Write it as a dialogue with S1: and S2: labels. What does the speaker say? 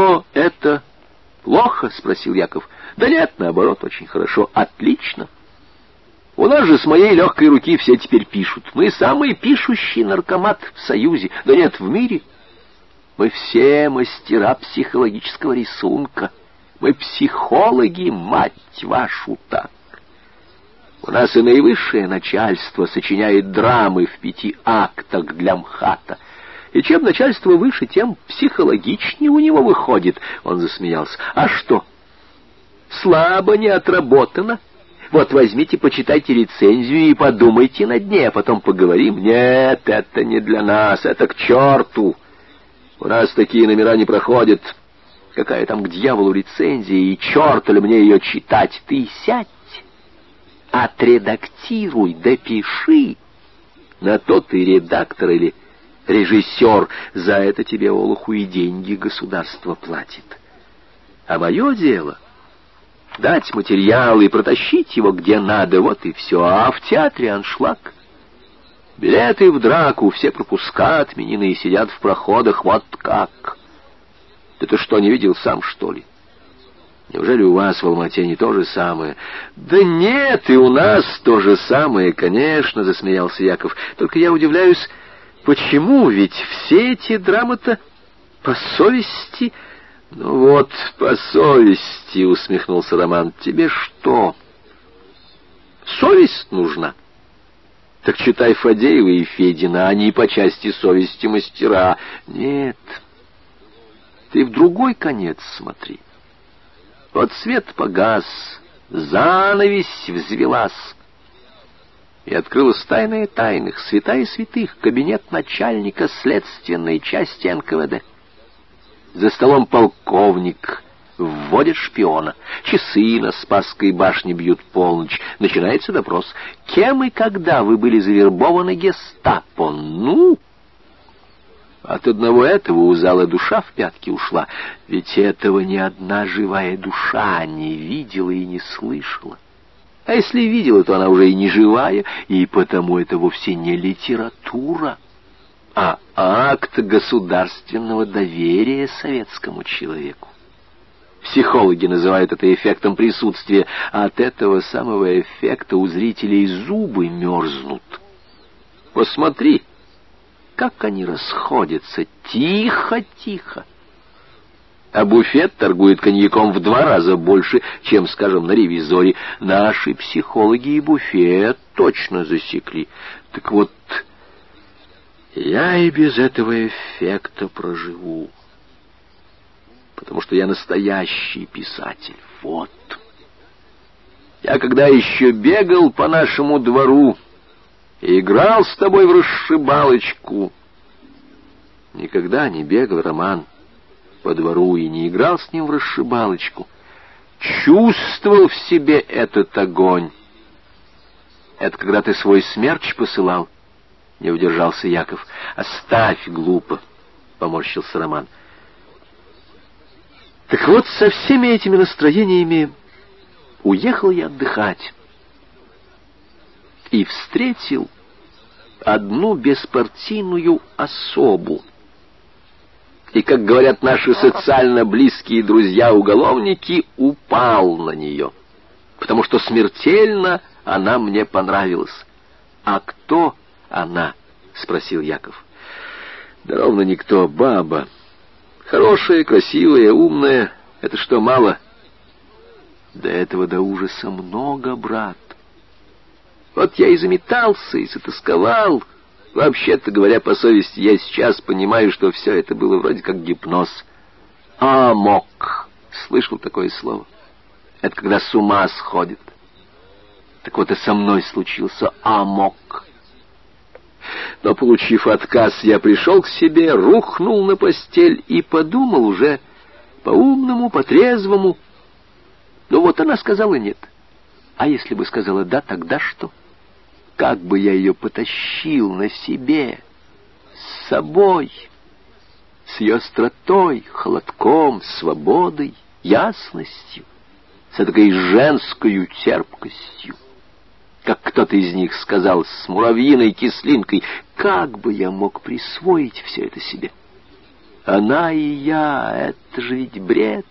S1: что это плохо?» — спросил Яков. «Да нет, наоборот, очень хорошо, отлично». У нас же с моей легкой руки все теперь пишут. Мы самый пишущий наркомат в Союзе, да нет, в мире. Мы все мастера психологического рисунка. Мы психологи, мать вашу, так. У нас и наивысшее начальство сочиняет драмы в пяти актах для МХАТа. И чем начальство выше, тем психологичнее у него выходит. Он засмеялся. А что? Слабо не отработано. Вот возьмите, почитайте рецензию и подумайте над ней, а потом поговорим. Нет, это не для нас, это к черту. У нас такие номера не проходят. Какая там к дьяволу рецензия, и черт ли мне ее читать? Ты сядь, отредактируй, допиши. На то ты редактор или режиссер, за это тебе, Олуху, и деньги государство платит. А мое дело — дать материал и протащить его где надо, вот и все, а в театре аншлаг — Билеты в драку, все пропуска отменены и сидят в проходах, вот как. Да ты что, не видел сам, что ли? Неужели у вас в Алмате не то же самое? Да нет, и у нас то же самое, конечно, засмеялся Яков. Только я удивляюсь, почему? Ведь все эти драмы-то по совести... Ну вот, по совести, усмехнулся Роман. Тебе что? Совесть нужна. Так читай Фадеева и Федина, они по части совести мастера. Нет, ты в другой конец смотри. Вот свет погас, занавесь взвелась. И открылась тайная тайных, святая святых, кабинет начальника следственной части НКВД. За столом полковник, вводят шпиона. Часы на Спасской башне бьют полночь. Начинается допрос. Кем и когда вы были завербованы гестапо? Ну... От одного этого у зала душа в пятки ушла, ведь этого ни одна живая душа не видела и не слышала. А если видела, то она уже и не живая, и потому это вовсе не литература, а акт государственного доверия советскому человеку. Психологи называют это эффектом присутствия, а от этого самого эффекта у зрителей зубы мерзнут. Посмотри, как они расходятся, тихо-тихо. А буфет торгует коньяком в два раза больше, чем, скажем, на ревизоре. Наши психологи и буфет точно засекли. Так вот, я и без этого эффекта проживу потому что я настоящий писатель. Вот. Я когда еще бегал по нашему двору и играл с тобой в расшибалочку, никогда не бегал, Роман, по двору и не играл с ним в расшибалочку, чувствовал в себе этот огонь. Это когда ты свой смерч посылал, не удержался Яков. Оставь, глупо, поморщился Роман. — так вот, со всеми этими настроениями уехал я отдыхать и встретил одну беспартийную особу. И, как говорят наши социально близкие друзья-уголовники, упал на нее, потому что смертельно она мне понравилась. «А кто она?» — спросил Яков. «Да ровно никто, баба». Хорошая, красивая, умная. Это что, мало? До этого до ужаса много, брат. Вот я и заметался, и затасковал. Вообще-то, говоря по совести, я сейчас понимаю, что все это было вроде как гипноз. Амок. Слышал такое слово? Это когда с ума сходит. Так вот и со мной случился амок. Но, получив отказ, я пришел к себе, рухнул на постель и подумал уже по-умному, по-трезвому. Ну вот она сказала нет. А если бы сказала да, тогда что? Как бы я ее потащил на себе, с собой, с ее остротой, холодком, свободой, ясностью, с этой женской терпкостью как кто-то из них сказал, с муравьиной кислинкой. Как бы я мог присвоить все это себе? Она и я — это же ведь бред.